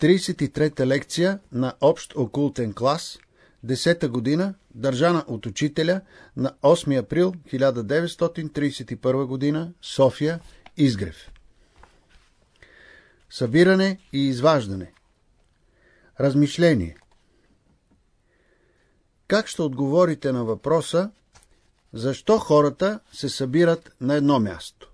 33-та лекция на Общ окултен клас, 10-та година, държана от учителя на 8 април 1931 година, София, Изгрев. Събиране и изваждане Размишление Как ще отговорите на въпроса, защо хората се събират на едно място?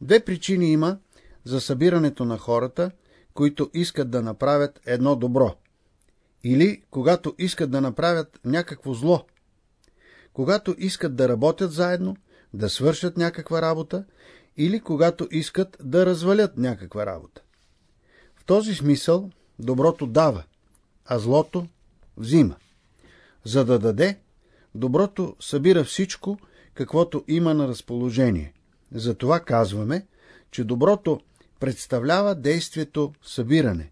Две причини има за събирането на хората, които искат да направят едно добро. Или когато искат да направят някакво зло. Когато искат да работят заедно, да свършат някаква работа, или когато искат да развалят някаква работа. В този смисъл доброто дава, а злото взима. За да даде, доброто събира всичко, каквото има на разположение. Затова казваме, че доброто представлява действието събиране.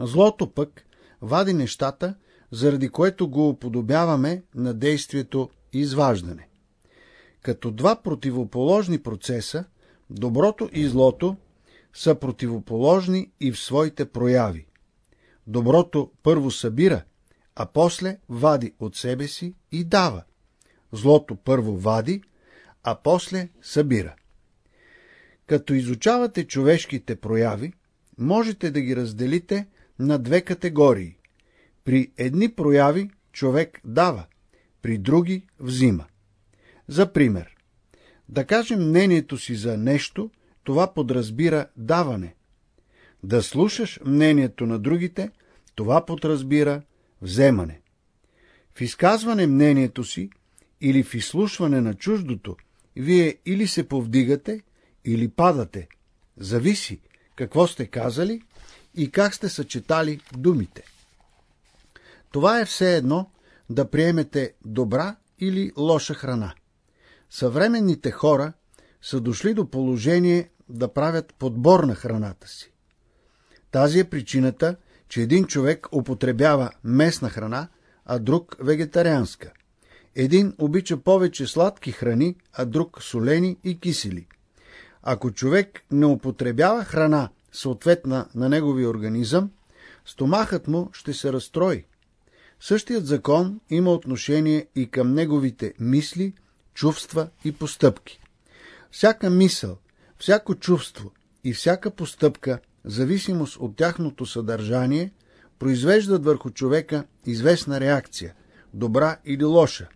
Злото пък вади нещата, заради което го уподобяваме на действието изваждане. Като два противоположни процеса, доброто и злото са противоположни и в своите прояви. Доброто първо събира, а после вади от себе си и дава. Злото първо вади, а после събира. Като изучавате човешките прояви, можете да ги разделите на две категории. При едни прояви човек дава, при други взима. За пример, да кажем мнението си за нещо, това подразбира даване. Да слушаш мнението на другите, това подразбира вземане. В изказване мнението си или в изслушване на чуждото, вие или се повдигате, или падате. Зависи какво сте казали и как сте съчетали думите. Това е все едно да приемете добра или лоша храна. Съвременните хора са дошли до положение да правят подбор на храната си. Тази е причината, че един човек употребява местна храна, а друг вегетарианска. Един обича повече сладки храни, а друг солени и кисели. Ако човек не употребява храна, съответна на неговия организъм, стомахът му ще се разстрои. Същият закон има отношение и към неговите мисли, чувства и постъпки. Всяка мисъл, всяко чувство и всяка постъпка, зависимост от тяхното съдържание, произвеждат върху човека известна реакция, добра или лоша.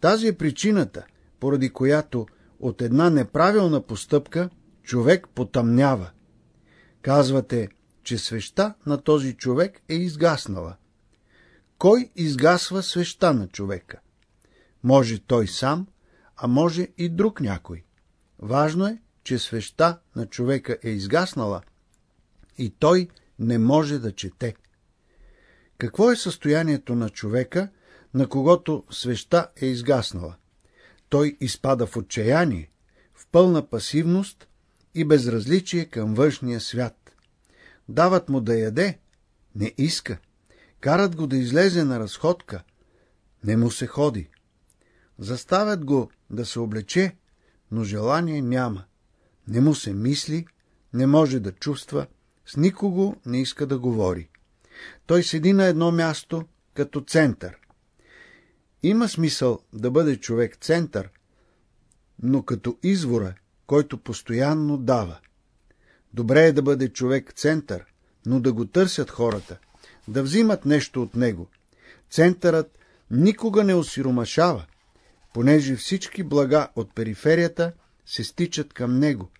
Тази е причината, поради която от една неправилна постъпка човек потъмнява. Казвате, че свеща на този човек е изгаснала. Кой изгасва свеща на човека? Може той сам, а може и друг някой. Важно е, че свеща на човека е изгаснала и той не може да чете. Какво е състоянието на човека, на когото свеща е изгаснала? Той изпада в отчаяние, в пълна пасивност и безразличие към външния свят. Дават му да яде, не иска. Карат го да излезе на разходка, не му се ходи. Заставят го да се облече, но желание няма. Не му се мисли, не може да чувства, с никого не иска да говори. Той седи на едно място, като център. Има смисъл да бъде човек център, но като извора, който постоянно дава. Добре е да бъде човек център, но да го търсят хората, да взимат нещо от него. Центърът никога не осиромашава, понеже всички блага от периферията се стичат към него.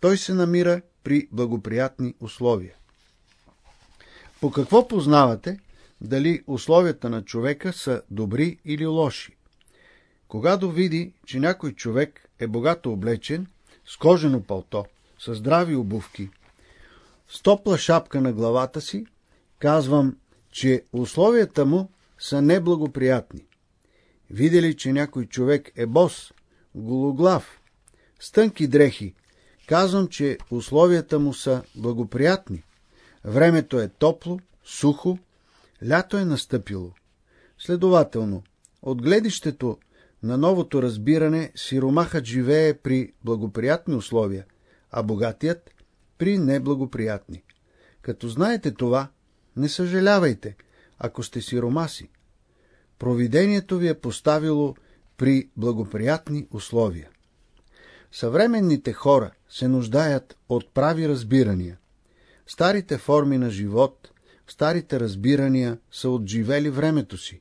Той се намира при благоприятни условия. По какво познавате, дали условията на човека са добри или лоши. Когато види, че някой човек е богато облечен, с кожено палто, с здрави обувки, с топла шапка на главата си, казвам, че условията му са неблагоприятни. Видели, че някой човек е бос, гологлав, с тънки дрехи, казвам, че условията му са благоприятни. Времето е топло, сухо, Лято е настъпило. Следователно, от гледището на новото разбиране сиромахът живее при благоприятни условия, а богатият при неблагоприятни. Като знаете това, не съжалявайте, ако сте сиромаси. Провидението ви е поставило при благоприятни условия. Съвременните хора се нуждаят от прави разбирания. Старите форми на живот, старите разбирания са отживели времето си.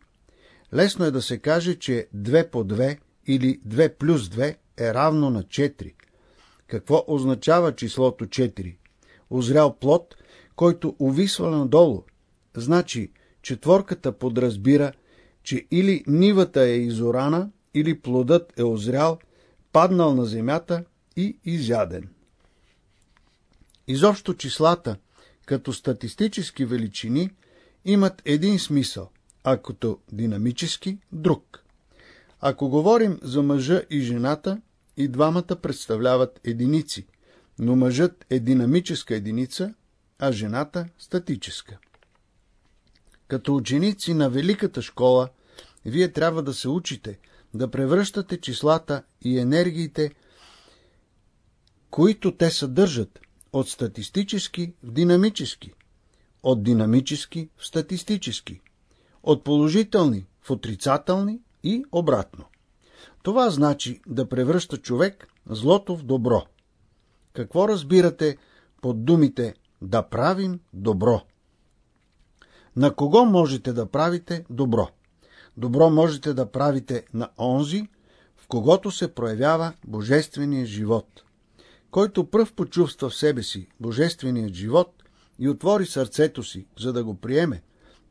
Лесно е да се каже, че 2 по 2 или 2 плюс 2 е равно на 4. Какво означава числото 4? Озрял плод, който увисва надолу. Значи, четворката подразбира, че или нивата е изорана, или плодът е озрял, паднал на земята и изяден. Изобщо числата, като статистически величини, имат един смисъл, а като динамически – друг. Ако говорим за мъжа и жената, и двамата представляват единици, но мъжът е динамическа единица, а жената – статическа. Като ученици на Великата школа, вие трябва да се учите да превръщате числата и енергиите, които те съдържат, от статистически в динамически, от динамически в статистически, от положителни в отрицателни и обратно. Това значи да превръща човек злото в добро. Какво разбирате под думите да правим добро? На кого можете да правите добро? Добро можете да правите на онзи, в когото се проявява божественият живот. Който пръв почувства в себе си божественият живот и отвори сърцето си, за да го приеме,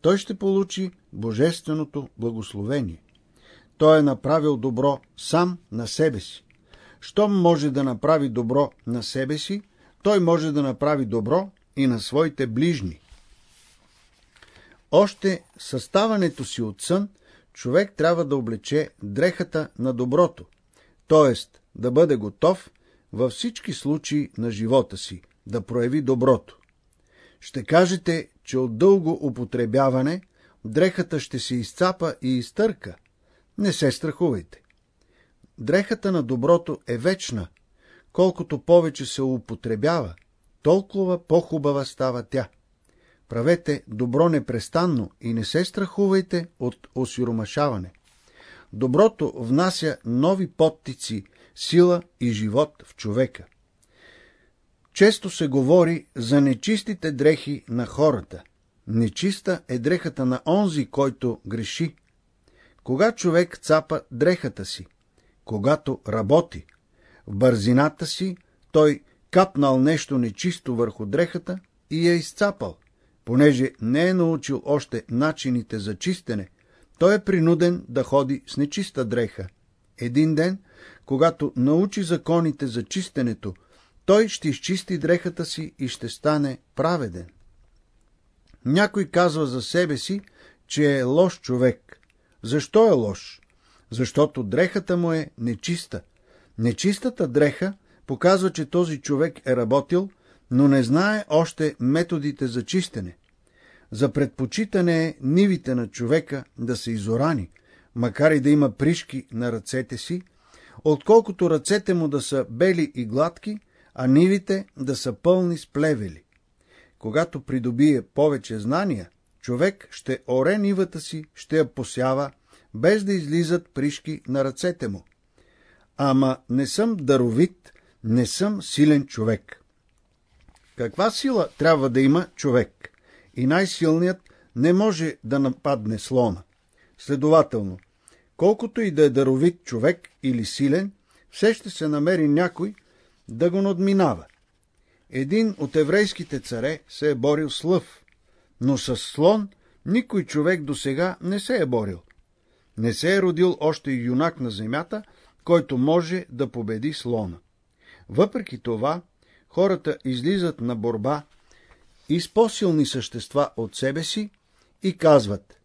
той ще получи божественото благословение. Той е направил добро сам на себе си. Щом може да направи добро на себе си, той може да направи добро и на своите ближни. Още съставането си от сън, човек трябва да облече дрехата на доброто, т.е. да бъде готов във всички случаи на живота си, да прояви доброто. Ще кажете, че от дълго употребяване дрехата ще се изцапа и изтърка. Не се страхувайте. Дрехата на доброто е вечна. Колкото повече се употребява, толкова по-хубава става тя. Правете добро непрестанно и не се страхувайте от осиромашаване. Доброто внася нови подтици, сила и живот в човека. Често се говори за нечистите дрехи на хората. Нечиста е дрехата на онзи, който греши. Кога човек цапа дрехата си? Когато работи. В бързината си той капнал нещо нечисто върху дрехата и я изцапал. Понеже не е научил още начините за чистене, той е принуден да ходи с нечиста дреха. Един ден, когато научи законите за чистенето, той ще изчисти дрехата си и ще стане праведен. Някой казва за себе си, че е лош човек. Защо е лош? Защото дрехата му е нечиста. Нечистата дреха показва, че този човек е работил, но не знае още методите за чистене. За предпочитане е нивите на човека да са изорани, макар и да има пришки на ръцете си, отколкото ръцете му да са бели и гладки, а нивите да са пълни с плевели. Когато придобие повече знания, човек ще оре нивата си, ще я посява, без да излизат пришки на ръцете му. Ама не съм даровит, не съм силен човек. Каква сила трябва да има човек? И най-силният не може да нападне слона. Следователно, колкото и да е даровит човек или силен, все ще се намери някой да го надминава. Един от еврейските царе се е борил с лъв, но с слон никой човек до сега не се е борил. Не се е родил още юнак на земята, който може да победи слона. Въпреки това, хората излизат на борба и с по-силни същества от себе си и казват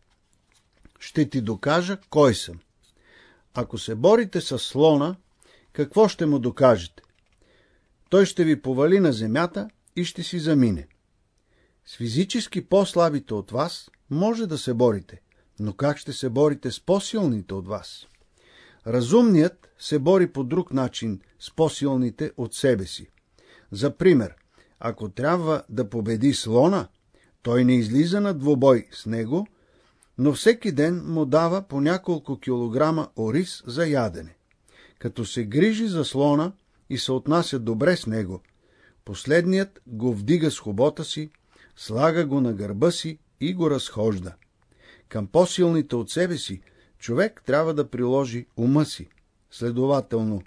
«Ще ти докажа кой съм». Ако се борите с слона, какво ще му докажете? Той ще ви повали на земята и ще си замине. С физически по-слабите от вас може да се борите, но как ще се борите с по-силните от вас? Разумният се бори по друг начин с по-силните от себе си. За пример, ако трябва да победи слона, той не излиза на двобой с него, но всеки ден му дава по няколко килограма ориз за ядене. Като се грижи за слона и се отнася добре с него, последният го вдига с хобота си, слага го на гърба си и го разхожда. Към по-силните от себе си човек трябва да приложи ума си. Следователно,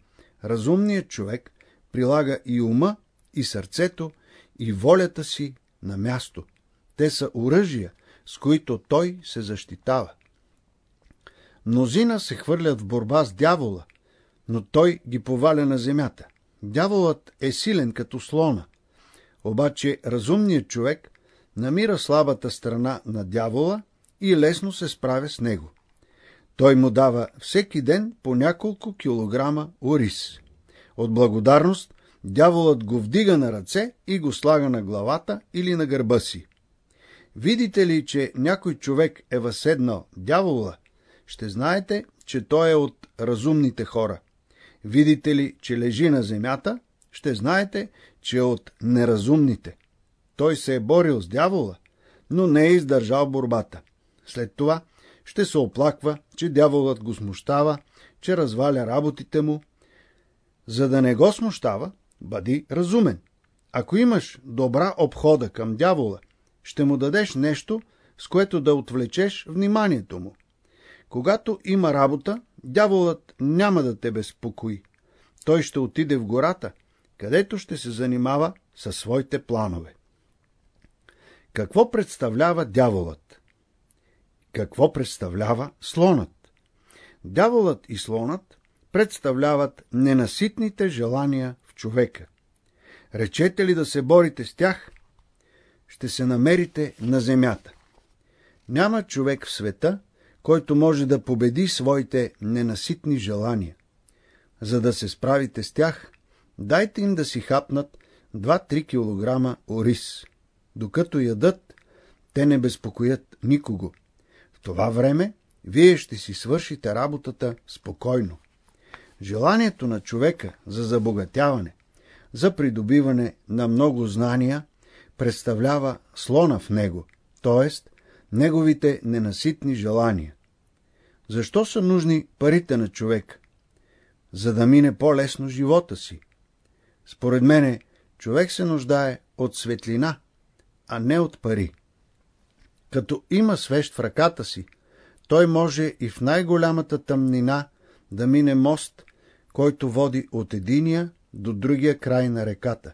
разумният човек прилага и ума, и сърцето, и волята си на място. Те са оръжия, с които той се защитава. Мнозина се хвърлят в борба с дявола, но той ги поваля на земята. Дяволът е силен като слона, обаче разумният човек намира слабата страна на дявола и лесно се справя с него. Той му дава всеки ден по няколко килограма ориз. От благодарност дяволът го вдига на ръце и го слага на главата или на гърба си. Видите ли, че някой човек е възседнал дявола, ще знаете, че той е от разумните хора. Видите ли, че лежи на земята, ще знаете, че е от неразумните. Той се е борил с дявола, но не е издържал борбата. След това ще се оплаква, че дяволът го смущава, че разваля работите му. За да не го смущава, бъди разумен. Ако имаш добра обхода към дявола, ще му дадеш нещо, с което да отвлечеш вниманието му. Когато има работа, дяволът няма да те безпокои. Той ще отиде в гората, където ще се занимава със своите планове. Какво представлява дяволът? Какво представлява слонът? Дяволът и слонът представляват ненаситните желания в човека. Речете ли да се борите с тях, ще се намерите на земята. Няма човек в света, който може да победи своите ненаситни желания. За да се справите с тях, дайте им да си хапнат 2-3 кг ориз. Докато ядат, те не безпокоят никого. В това време вие ще си свършите работата спокойно. Желанието на човека за забогатяване, за придобиване на много знания, представлява слона в него, т.е. неговите ненаситни желания. Защо са нужни парите на човек? За да мине по-лесно живота си. Според мене, човек се нуждае от светлина, а не от пари. Като има свещ в ръката си, той може и в най-голямата тъмнина да мине мост, който води от единия до другия край на реката.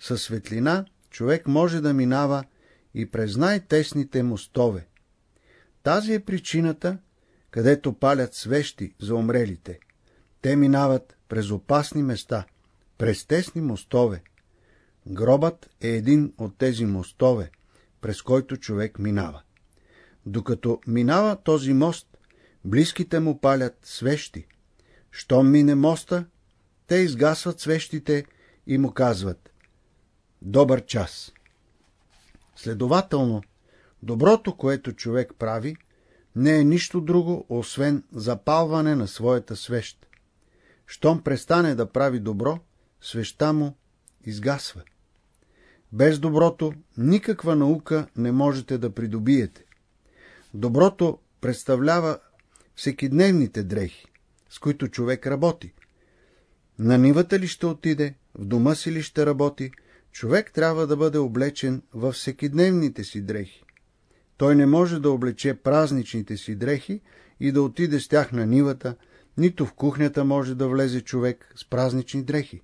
Със светлина човек може да минава и през най-тесните мостове. Тази е причината, където палят свещи за умрелите. Те минават през опасни места, през тесни мостове. Гробът е един от тези мостове, през който човек минава. Докато минава този мост, близките му палят свещи. Щом мине моста, те изгасват свещите и му казват Добър час! Следователно, доброто, което човек прави, не е нищо друго, освен запалване на своята свещ. Щом престане да прави добро, свеща му изгасва. Без доброто никаква наука не можете да придобиете. Доброто представлява всекидневните дрехи, с които човек работи. На нивата ли ще отиде, в дома си ли ще работи, човек трябва да бъде облечен във всекидневните си дрехи. Той не може да облече празничните си дрехи и да отиде с тях на нивата, нито в кухнята може да влезе човек с празнични дрехи.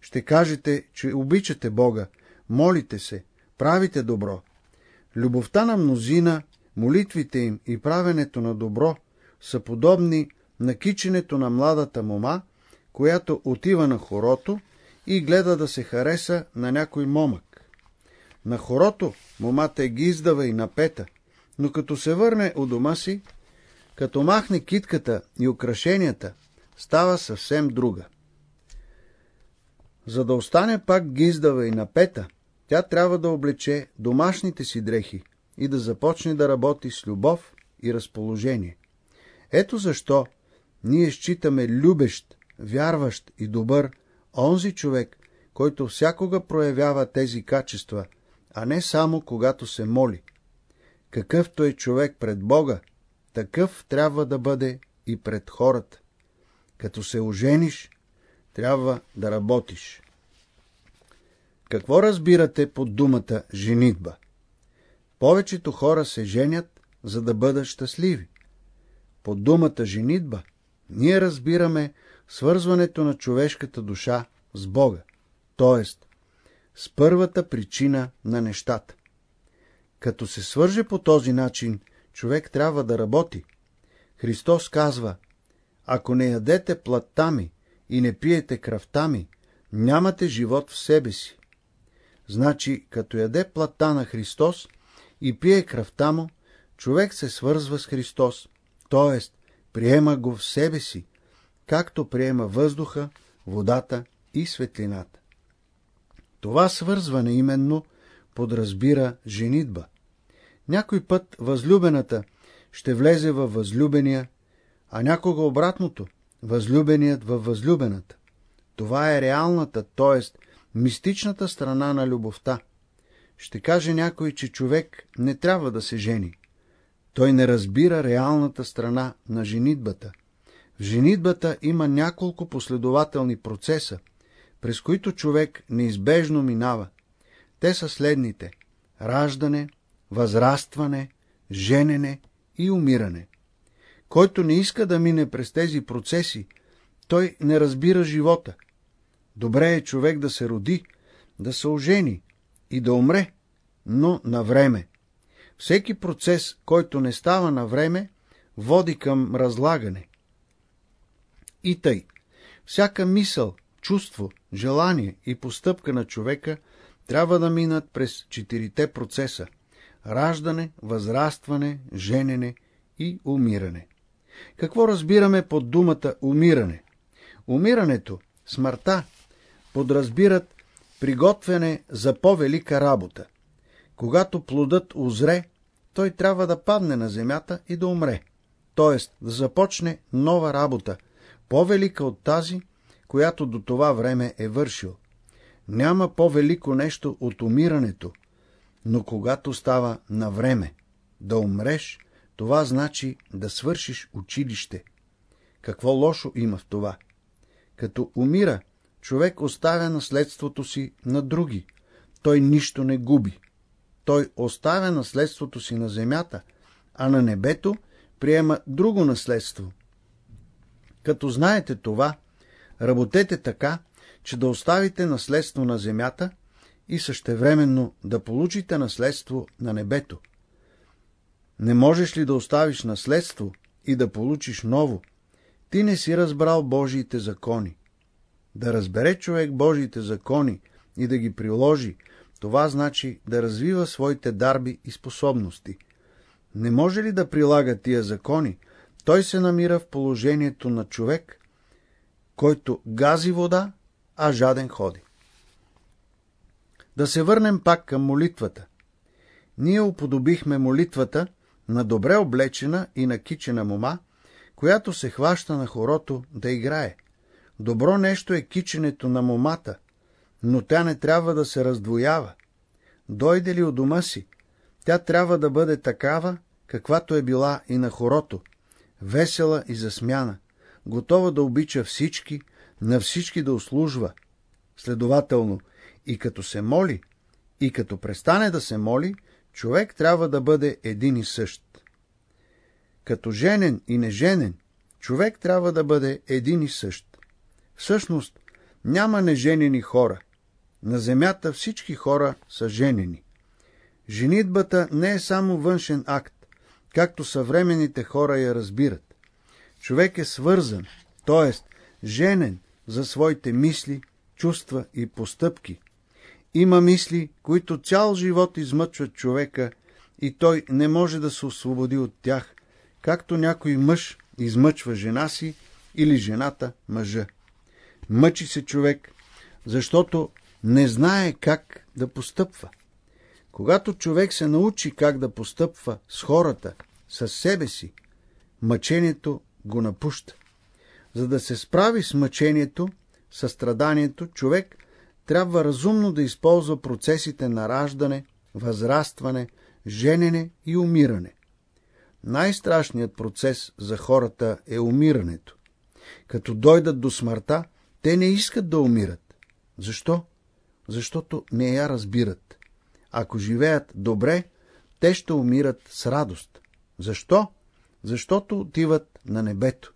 Ще кажете, че обичате Бога, молите се, правите добро. Любовта на мнозина, молитвите им и правенето на добро са подобни на киченето на младата мома, която отива на хорото и гледа да се хареса на някой момък. На хорото момата е гиздава и напета, но като се върне у дома си, като махне китката и украшенията, става съвсем друга. За да остане пак гиздава и напета, тя трябва да облече домашните си дрехи и да започне да работи с любов и разположение. Ето защо ние считаме любещ, вярващ и добър онзи човек, който всякога проявява тези качества, а не само когато се моли. Какъвто е човек пред Бога, такъв трябва да бъде и пред хората. Като се ожениш, трябва да работиш. Какво разбирате под думата женитба? Повечето хора се женят, за да бъдат щастливи. Под думата женитба ние разбираме свързването на човешката душа с Бога, т.е. с първата причина на нещата. Като се свърже по този начин, човек трябва да работи. Христос казва, ако не ядете плътта ми и не пиете кръвта ми, нямате живот в себе си. Значи, като яде плътта на Христос и пие кръвта му, човек се свързва с Христос, т.е. приема го в себе си, както приема въздуха, водата и светлината. Това свързване именно подразбира женитба. Някой път възлюбената ще влезе във възлюбения, а някога обратното, възлюбеният във възлюбената. Това е реалната, т.е. мистичната страна на любовта. Ще каже някой, че човек не трябва да се жени. Той не разбира реалната страна на женитбата. В женитбата има няколко последователни процеса, през които човек неизбежно минава. Те са следните – раждане, възрастване, женене и умиране. Който не иска да мине през тези процеси, той не разбира живота. Добре е човек да се роди, да се ожени и да умре, но на време. Всеки процес, който не става на време, води към разлагане. И тъй, всяка мисъл, чувство, желание и постъпка на човека трябва да минат през четирите процеса – раждане, възрастване, женене и умиране. Какво разбираме под думата умиране? Умирането, смъртта, подразбират приготвяне за по-велика работа. Когато плодът озре, той трябва да падне на земята и да умре, т.е. да започне нова работа, по-велика от тази, която до това време е вършил. Няма по-велико нещо от умирането, но когато става на време да умреш, това значи да свършиш училище. Какво лошо има в това? Като умира, човек оставя наследството си на други. Той нищо не губи. Той оставя наследството си на земята, а на небето приема друго наследство. Като знаете това, работете така, че да оставите наследство на земята и същевременно да получите наследство на небето. Не можеш ли да оставиш наследство и да получиш ново? Ти не си разбрал Божиите закони. Да разбере човек Божиите закони и да ги приложи, това значи да развива своите дарби и способности. Не може ли да прилага тия закони, той се намира в положението на човек, който гази вода, а жаден ходи. Да се върнем пак към молитвата. Ние уподобихме молитвата на добре облечена и накичена мома, която се хваща на хорото да играе. Добро нещо е киченето на момата, но тя не трябва да се раздвоява. Дойде ли от дома си, тя трябва да бъде такава, каквато е била и на хорото, весела и засмяна, готова да обича всички, на всички да услужва. Следователно, и като се моли, и като престане да се моли, човек трябва да бъде един и същ. Като женен и неженен, човек трябва да бъде един и същ. Всъщност, няма неженени хора. На земята всички хора са женени. Женитбата не е само външен акт, както съвременните хора я разбират. Човек е свързан, т.е. женен за своите мисли, чувства и постъпки. Има мисли, които цял живот измъчват човека и той не може да се освободи от тях, както някой мъж измъчва жена си или жената мъжа. Мъчи се човек, защото не знае как да постъпва. Когато човек се научи как да постъпва с хората, с себе си, мъчението го напуща. За да се справи с мъчението, със страданието, човек трябва разумно да използва процесите на раждане, възрастване, женене и умиране. Най-страшният процес за хората е умирането. Като дойдат до смъртта, те не искат да умират. Защо? Защото не я разбират. Ако живеят добре, те ще умират с радост. Защо? Защото отиват на небето,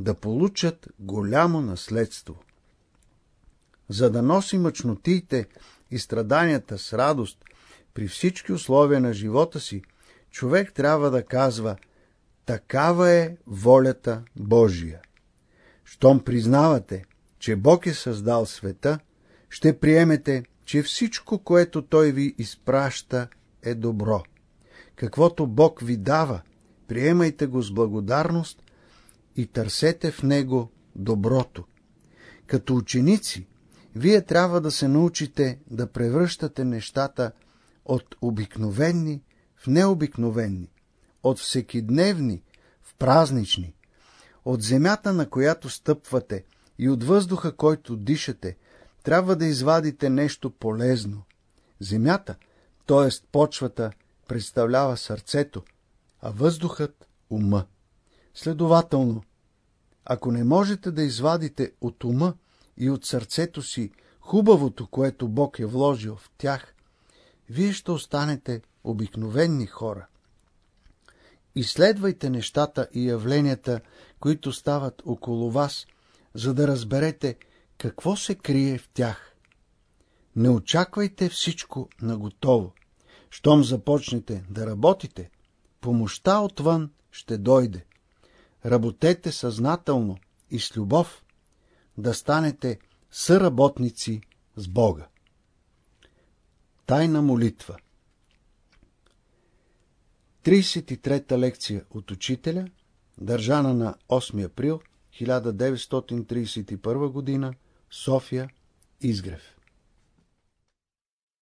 да получат голямо наследство. За да носи мъчнотиите и страданията с радост при всички условия на живота си, човек трябва да казва «Такава е волята Божия». Щом признавате, че Бог е създал света, ще приемете, че всичко, което Той ви изпраща, е добро. Каквото Бог ви дава, приемайте го с благодарност и търсете в него доброто. Като ученици, вие трябва да се научите да превръщате нещата от обикновени в необикновени, от всекидневни в празнични, от земята, на която стъпвате и от въздуха, който дишате, трябва да извадите нещо полезно. Земята, т.е. почвата, представлява сърцето, а въздухът – ума. Следователно, ако не можете да извадите от ума и от сърцето си хубавото, което Бог е вложил в тях, вие ще останете обикновенни хора. Изследвайте нещата и явленията, които стават около вас, за да разберете какво се крие в тях. Не очаквайте всичко наготово. Щом започнете да работите, помощта отвън ще дойде. Работете съзнателно и с любов, да станете съработници с Бога. Тайна молитва 33-та лекция от учителя, държана на 8 април 1931 г. София, Изгрев